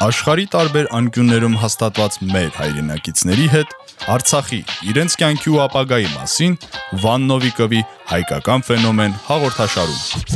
Աշխարի տարբեր անկյուններում հաստատված մեր հայրենակիցների հետ Արցախի իրենց կյանքի ու ապագայի մասին Վան Նովիկովի հայկական ֆենոմեն հաղորդաշարում։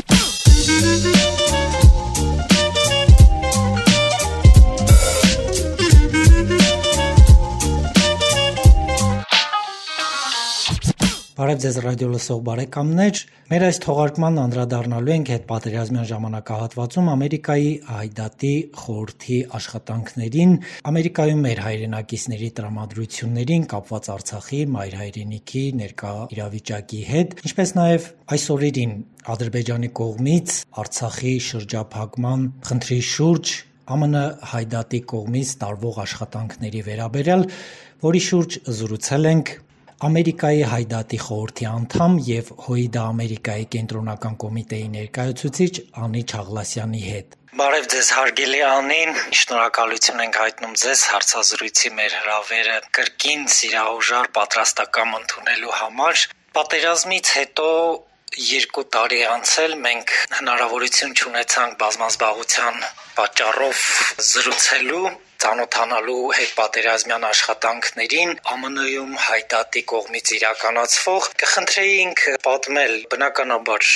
Բարև ձեզ ռադիո լսող բարեկամներ։ Մեր այս թողարկման անդրադառնալու ենք հետ պատերազմյան ժամանակահատվածում Ամերիկայի Հայդատի խորհրդի աշխատանքներին, Ամերիկայում մեր հայրենակիցների տրամադրություններին կապված Արցախի մայր հայրենիքի ներկա իրավիճակի հետ, ինչպես նաև այս օրերին Ադրբեջանի կողմից Արցախի շրջափակման խնդրի շուրջ ԱՄՆ Հայդատի կողմից տարվող աշխատանքների վերաբերյալ, որի շուրջ զրուցել ենք Ամերիկայի Հայդատի խորհրդի անդամ եւ ՀՅԴ Ամերիկայի կենտրոնական կոմիտեի ներկայացուցիչ Անի Չաղլասյանի հետ։ Բարև ձեզ հարգելի Անին, շնորհակալություն ենք հայտնում ձեզ հարցազրույցի մեր հրավերը կրկին սիրահուժար պատրաստակամ ընդունելու համար։ Պատերազմից հետո երկու տարի անցել մենք հնարավորություն ունեցանք բազմազբաղության պատճառով զրուցելու ծանոթանալու հետպատերազմյան աշխատանքներին ԱՄՆ-ում հայդատի կողմից իրականացվող կխնդրեինք պատմել բնականաբար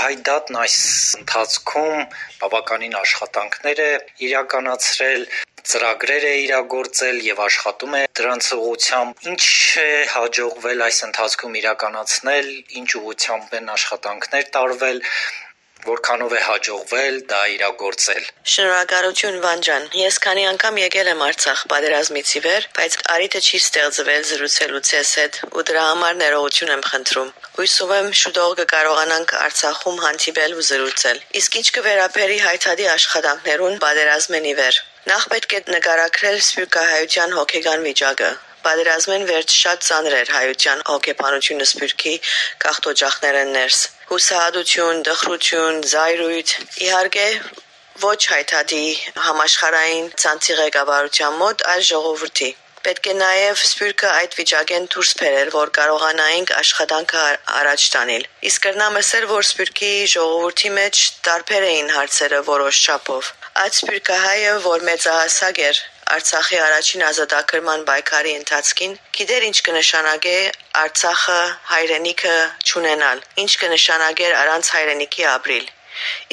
հայդատն այս ընթացքում բավականին աշխատանքներ է իրականացրել ծրագրեր է իրագործել եւ աշխատում է դրանց ուղղությամբ ինչ է հաջողվել այս ընթացքում իրականացնել ինչ ուղղությամբ են աշխատանքներ տարվել որքանով է հաջողվել դա իրագործել։ Շնորհակալություն Վանջան։ Ես քանի անգամ եկել եմ Արցախ պատերազմից ի վեր, բայց արիթը չի ստեղծվել զրուցելու ցես հետ ու դրա համար ներողություն եմ խնդրում։ Հույսով եմ շուտով կկարողանանք Արցախում հանդիպել ու զրուցել։ Իսկ ինչ կվերապերի հայտարարի աշխատանքներուն պատերազմեն ի վեր։ Նախ պետք է նկարագրել սփյուռքահայության հոգեգան վիճակը։ Պատերազմեն վերջ շատ ծանր էր հայության հոգեբանությունը սփյուռքի գաղտօջախները ներս հուսահատություն, դխրություն, զայրույթ։ Իհարկե, ոչ հայտարարի համաշխարային ցանցի ղեկավարության մոտ այլ ժողովրդի։ Պետք է նաև սպյուրքը այդ վիճակեն դուրս բերել, որ կարողանայինք աշխատանքը առաջ տանել։ Իսկ կրնամ ասել, որ սպյուրքի ժողովրդի մեջ տարբեր էին հարցերը որոշ չափով։ Այդ սպյուրքահայը, որ մեծահասակ էր, Արցախի առաջին ազատագրման պայքարի ընթացքին գիտեր ինչ կնշանակե Արցախը հայրենիքը ճանենալ, ինչ կնշանակեր առանց հայրենիքի ապրիլ։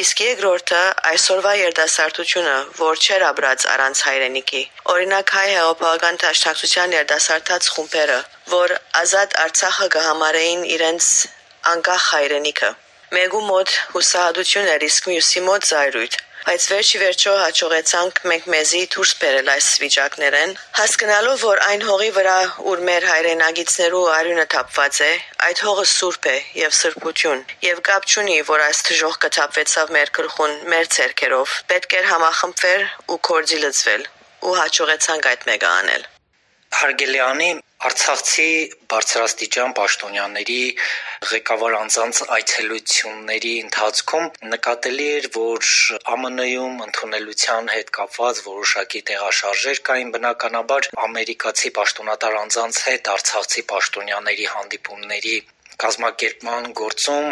Իսկ երկրորդը այսօրվա երդասարտությունը, որ չեր ապրած առանց հայրենիքի։ Օրինակ հայ հեղափոխական դաշնակցության երդասարտած խումբերը, որ ազատ Արցախը կհամարեին իրենց անկախ հայրենիքը։ Մեկու մոտ հուսահատություն էր, իսկ մյուսի մոտ զայրույթ բայց վերջի վերջո հաջողեցանք մենք մեզի դուրս բերել այս վիճակներեն, հասկանալով, որ այն հողի վրա, ուր մեր հայրենագիցներու արյունը թափված է, այդ հողը սուրբ է եւ սրբություն, եւ կապ չունի, որ այս թժող կթափվեցավ մեր գլխուն, մեր ցերկերով, պետք էր համախմբվել ու կորձի լծվել, ու հաջողեցանք այդ մեկը անել։ Հարգելի անի, Արցախցի բարձրաստիճան պաշտոնյաների ղեկավար անձանց այցելությունների ընթացքում նկատելի էր, որ ԱՄՆ-ում ընդունելության հետ կապված որոշակի տեղաշարժեր կային բնականաբար ամերիկացի պաշտոնատար անձանց հետ արցախցի պաշտոնյաների հանդիպումների կազմակերպման գործում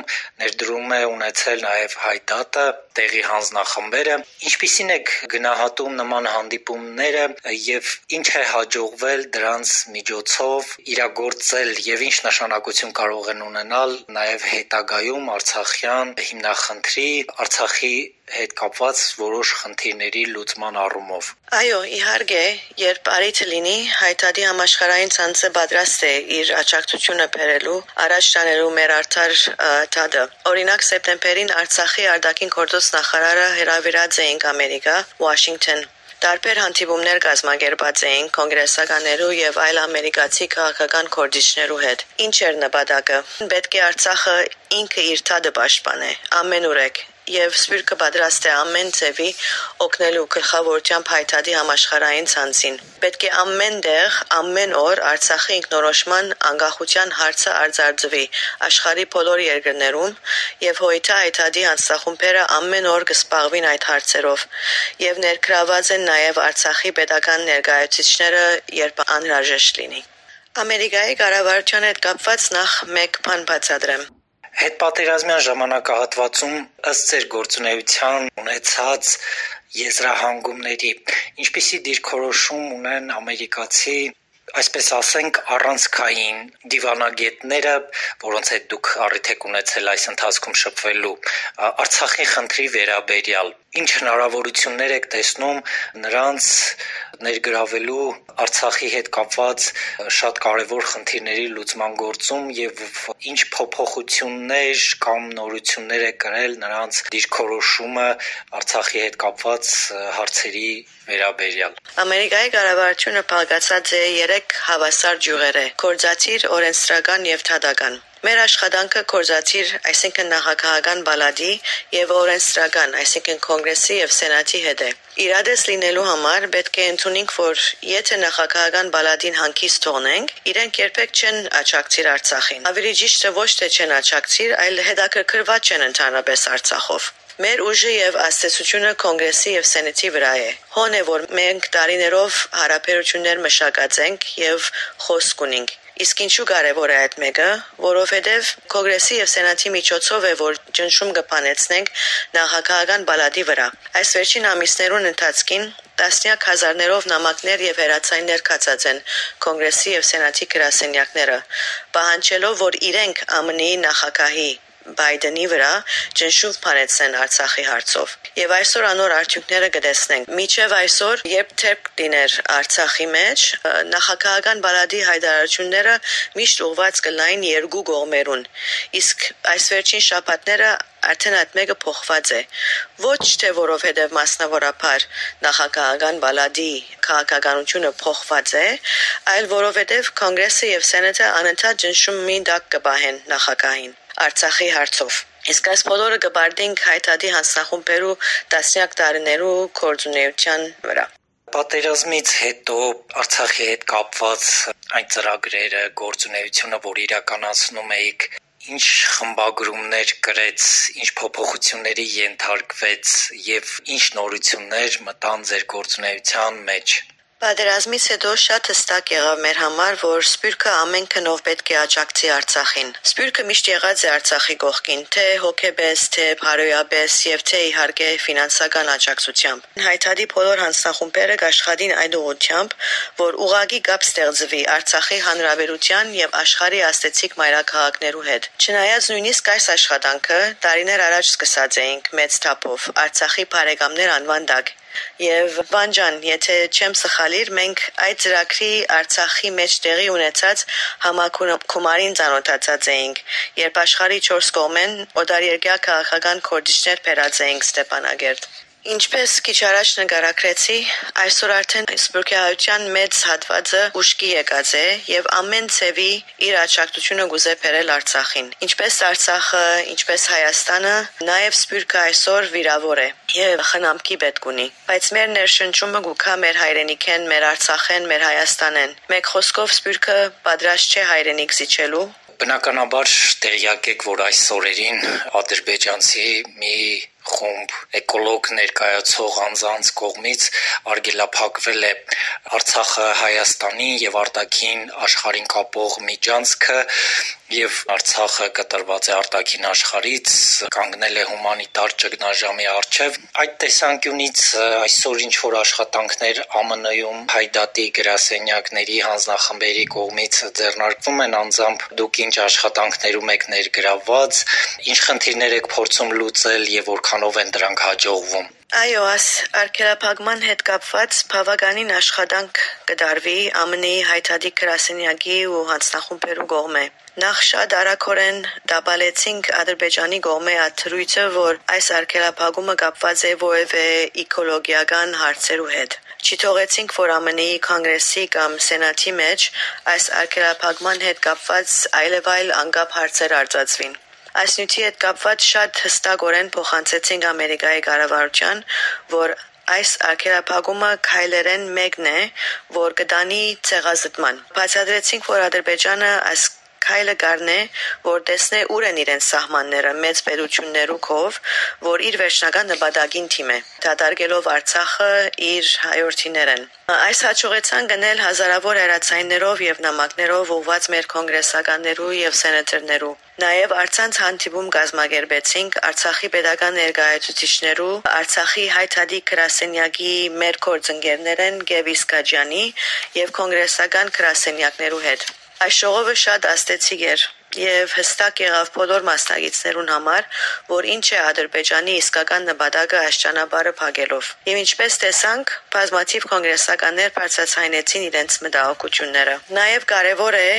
ներդրում է ունեցել նաև հայդատը, տեղի հանձնախմբերը։ Ինչպիսին է գնահատում նման հանդիպումները եւ ինչ է հաջողվել դրանց միջոցով իրագործել եւ ինչ նշանակություն կարող են ունենալ նաև հետագայում Արցախյան հիմնախնդրի, Արցախի հետ կապված որոշ խնդիրների լուծման առումով։ Այո, իհարկե, երբ արիթը լինի, հայտարարի համաշխարհային ցանցը պատրաստ է իր աջակցությունը բերելու, առաջ տանելու մեր արդար թադը։ Օրինակ, սեպտեմբերին Արցախի արտաքին գործոս նախարարը հրավիրած էինք Ամերիկա, Վաշինգտոն Տարբեր հանդիպումներ կազմակերպած էին կոնգրեսականներու եւ այլ ամերիկացի քաղաքական կորձիչներու հետ։ Ինչ էր նպատակը։ Պետք է Արցախը ինքը իր թադը պաշտպանե։ Ամենուրեք եւ Սպիրկը պատրաստ է ամեն ձևի օգնելու գլխավորությամբ հայտարարի համաշխարհային ցանցին։ Պետք է ամեն տեղ, ամեն օր Արցախի ինքնորոշման անկախության հարցը արձարծվի աշխարհի բոլոր երկրներում եւ հույթա հայտարարի անձախումբերը ամեն օր կսպաղվին այդ հարցերով եւ ներգրաված են նաեւ Արցախի pedagogan ներկայացուցիչները, երբ անհրաժեշտ լինի։ Ամերիկայի կառավարության հետ կապված նախ մեկ բան բացատրեմ։ Հետպատերազմյան ժամանակահատվածում ըստ ձեր գործունեության ունեցած եզրահանգումների ինչպիսի դիրքորոշում ունեն ամերիկացի այսպես ասենք առանցքային դիվանագետները, որոնց հետ դուք առիթ եք ունեցել այս ընթացքում շփվելու Արցախի խնդրի վերաբերյալ ինչ հնարավորություններ եք տեսնում նրանց ներգրավելու Արցախի հետ կապված շատ կարևոր խնդիրների լուծման գործում եւ ինչ փոփոխություններ կամ նորություններ է կրել նրանց դիրքորոշումը Արցախի հետ կապված հարցերի վերաբերյալ։ Ամերիկայի կառավարությունը փակացած է 3 հավասար ջյուղերը՝ կորզացիր, օրենսդրական եւ թադական։ Մեր աշխատանքը կորզացիր, այսինքն նախագահական բալադի եւ օրենսդրական, այսինքն կոնգրեսի եւ սենատի հետ է։ Իրադես լինելու համար պետք է ընդունենք, որ եթե նախագահական բալադին հանգիստ թողնենք, իրենք երբեք չեն աճակցիր Արցախին։ Ավելի ճիշտ ոչ թե չեն աճակցիր, այլ հետաքրքրված չեն ընդհանրապես Արցախով։ Մեր ուժը եւ աստեցությունը կոնգրեսի եւ սենատի վրա է։ Հոն է որ մենք տարիներով հարաբերություններ մշակած ենք եւ խոսք ունենք Իսկ ինչու կարևոր է այդ մեկը, որովհետև կոնգրեսի եւ սենատի միջոցով է որ ճնշում կփանեցնենք նախագահական բալադի վրա։ Այս վերջին ամիսներուն ընթացքին տասնյակ հազարներով նամակներ եւ հերացայիններ կացած են կոնգրեսի եւ սենատի գրասենյակները, պահանջելով որ իրենք ԱՄՆ-ի նախագահի Բայդենի վրա ճնշում փարեցեն Արցախի հարցով։ Եվ այսօր անոր արդյունքները կտեսնենք։ Միջև այսօր, երբ թերք դիներ Արցախի մեջ, նախագահական բալադի հայտարարությունները միշտ ուղված կլային երկու կողմերուն։ Իսկ այս վերջին շաբաթները արդեն այդ մեկը փոխված է ոչ թե որովհետև մասնավորապես նախագահական բալադի քաղաքականությունը փոխված է այլ որովհետև կոնգրեսը եւ սենատը անընդհատ ճնշումի տակ կբահեն նախագահին Արցախի հարցով։ Իսկ այս բոլորը կբարդենք հայտարարի հանձնախումբերու տասնյակ տարիներու կորձունեության վրա։ Պատերազմից հետո Արցախի հետ կապված այն ծրագրերը, գործունեությունը, որ իրականացնում էիք, ինչ խմբագրումներ կրեց, ինչ փոփոխությունների ենթարկվեց եւ ինչ նորություններ մտան ձեր գործունեության մեջ։ Պատերազմից հետո շատ հստակ եղավ մեր համար, որ Սփյուռքը ամեն քնով պետք է աջակցի Արցախին։ Սփյուռքը միշտ եղած է Արցախի կողքին, թե հոգեբես, թե բարոյաբես եւ թե իհարկե ֆինանսական աջակցությամբ։ Հայտարարի բոլոր հանձնախումբերը աշխատին այդ ուղղությամբ, որ ուղագի կապ ստեղծվի Արցախի հանրապետության եւ աշխարհի աստեցիկ մայրաքաղաքներու հետ։ Չնայած նույնիսկ այս աշխատանքը տարիներ առաջ սկսած էինք մեծ թափով Արցախի բարեկամներ անվան տակ Եվ Վանջան, եթե չեմ սխալիր, մենք այդ ծրագրի Արցախի մեջ տեղի ունեցած համակումարին ծանոթացած էինք, երբ աշխարհի 4 կողմեն օտարերկրյա քաղաքական կորձիչներ բերած էինք Ստեփանագերտ։ Ինչպես քիչ առաջ նկարագրեցի, այսօր արդեն սփյուռքահայության մեծ հատվածը ուշքի եկած է եւ ամեն ցևի իր աջակցությունը գուզե բերել Արցախին։ Ինչպես Արցախը, ինչպես Հայաստանը, նաեւ սփյուռքը այսօր վիրավոր է եւ խնամքի պետք ունի։ Բայց մեր ներշնչումը գուքա մեր հայրենիքեն, մեր Արցախեն, մեր Հայաստանեն։ Մեկ խոսքով սփյուռքը պատրաստ չէ հայրենիք զիջելու, Բնականաբար տեղյակ եք, որ այս օրերին ադրբեջանցի մի խումբ էկոլոգ ներկայացող անձանց կողմից արգելափակվել է Արցախը Հայաստանի եւ արտաքին աշխարհին կապող միջանցքը եւ Արցախը կտրված է արտաքին աշխարից, կանգնել է հումանիտար ճգնաժամի առջև։ Այդ տեսանկյունից այսօր ինչ որ աշխատանքներ ԱՄՆ-ում հայդատի գրասենյակների հանձնախմբերի կողմից ձեռնարկվում են անձամբ դուք ինչ աշխատանքներում եք ներգրաված, ինչ խնդիրներ եք փորձում լուծել եւ որքանով են դրանք հաջողվում։ Այո, աս արկելափակման հետ կապված բավականին աշխատանք կդարվի ԱՄՆ-ի հայտարարի գրասենյակի ու հանձնախումբերու կողմէ։ Նախ շատ արագորեն դաբալեցինք Ադրբեջանի կողմէ աթրույցը, որ այս արկելափակումը կապված է որևէ էկոլոգիական հարցերու հետ։ Չթողեցինք, որ ԱՄՆ-ի կոնգրեսի կամ սենատի մեջ այս արկելափակման հետ կապված այլևայլ անկապ հարցեր արձածվին։ Այս նյութի հետ կապված շատ հստակորեն փոխանցեցինք Ամերիկայի կառավարության, որ այս արգելափակումը քայլերեն մեկն է, որ կդանի ցեղազտման։ Բացատրեցինք, որ Ադրբեջանը այս քայլը գարնե, որ տեսնե ուր են իրենց սահմանները մեծ պետություններու կով, որ իր վերջնական նպատակին թիմ է, դատարկելով Արցախը իր հայրենիներեն։ Այս հաջողեցան գնել հազարավոր երացայիններով եւ նամակներով ուղված մեր կոնգրեսականներու եւ սենատորներու։ Նաև արցանց հանդիպում կազմակերպեցինք Արցախի pedagogan ներկայացուցիչներու, Արցախի հայտարարի գրասենյակի մեր կորձընկերներեն Գևիս Կաջյանի եւ կոնգրեսական գրասենյակներու հետ։ Այս շողովը շատ աստեցիկ էր եւ հստակ եղավ բոլոր մասնակիցներուն համար, որ ինչ է Ադրբեջանի իսկական նպատակը այս ճանապարհը փակելով։ Եվ ինչպես տեսանք, բազմաթիվ կոնգրեսականներ բարձրացնեցին իրենց մտահոգությունները։ Նաեւ կարեւոր է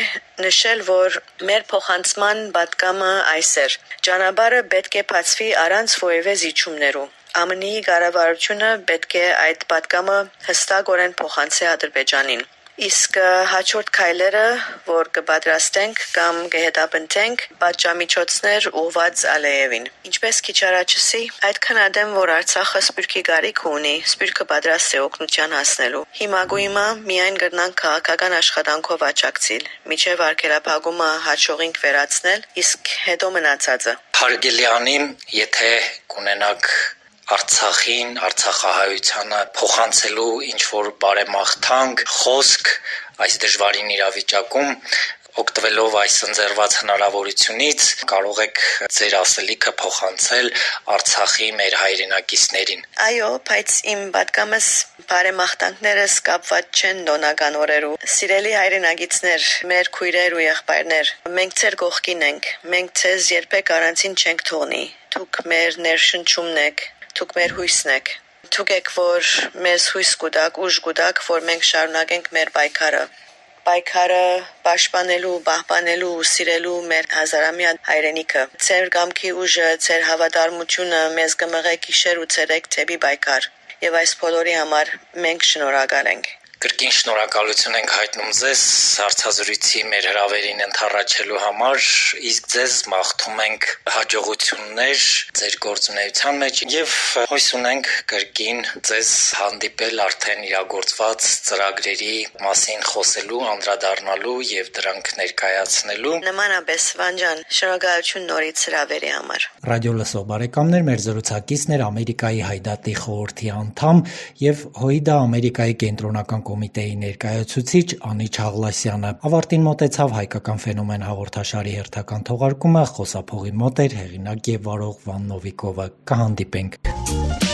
նշել, որ մեր փոխանցման պատկամը այս էր։ Ճանապարհը պետք է բացվի առանց որևէ զիջումներու։ ԱՄՆ-ի կառավարությունը պետք է այդ պատկամը հստակորեն փոխանցի Ադրբեջանին։ Իսկ հաջորդ քայլերը, որ կպատրաստենք կամ կհետապնդենք, պատժամիջոցներ ուղված Ալիևին։ Ինչպես քիչ առաջսի, այդ քննադեմ, որ Արցախը սպիրկի գարիք ունի, սպիրկը պատրաստ է օգնության հասնելու։ Հիմա գույմա միայն կրնանք քաղաքական աշխատանքով աճակցիլ, միջև արկելափակումը հաջողինք վերացնել, իսկ հետո մնացածը։ Հարգելյանին, եթե կունենակ Արցախին, Արցախահայությանը փոխանցելու ինչ որ բարեմաղթանք, խոսք այս դժվարին իրավիճակում օգտվելով այս ընձեռված հնարավորությունից կարող եք ձեր ասելիքը փոխանցել Արցախի մեր հայրենակիցներին։ Այո, բայց իմ պատկամս բարեմաղթանքներս կապված չեն դոնական օրերու։ Սիրելի հայրենագիցներ, մեր քույրեր ու եղբայրներ, մենք ձեր կողքին ենք։ Մենք ձեզ երբեք առանցին չենք թողնի։ Դուք մեր ներշնչումն եք, Դուք մեր հույսն եք։ Դուք եք, որ մեզ հույս կուտակ, ուժ կուտակ, որ մենք շարունակենք մեր պայքարը պայքարը պաշտպանելու, պահպանելու ու սիրելու մեր հազարամյա հայրենիքը։ Ձեր գամքի ուժը, ձեր հավատարմությունը մեզ կմղե գիշեր ու ցերեկ թեպի պայքար։ Եվ այս բոլորի համար մենք շնորհակալ ենք։ Կրկին շնորհակալություն ենք հայտնում ձեզ հարցազրույցի մեր հրավերին ընթառաջելու համար, իսկ ձեզ մաղթում ենք հաջողություններ ձեր գործունեության մեջ եւ հույս ունենք կրկին ձեզ հանդիպել արդեն իրագործված ծրագրերի մասին խոսելու, անդրադառնալու եւ դրանք ներկայացնելու։ Նմանապես Վանջան, շնորհակալություն նորից հրավերի համար։ Ռադիո լսող բարեկամներ, մեր զրուցակիցն էր Ամերիկայի հայդատի խորհրդի անդամ եւ ՀՕԻԴԱ Ամերիկայի կենտրոնական կոմիտեի ներկայացուցիչ Անիչ Աղլասյանը։ Ավարտին մոտեցավ հայկական ֆենոմեն հաղորդաշարի հերթական թողարկումը, խոսափողի մոտ էր հեղինակ եւ վարող Վան Նովիկովը։ Կհանդիպենք։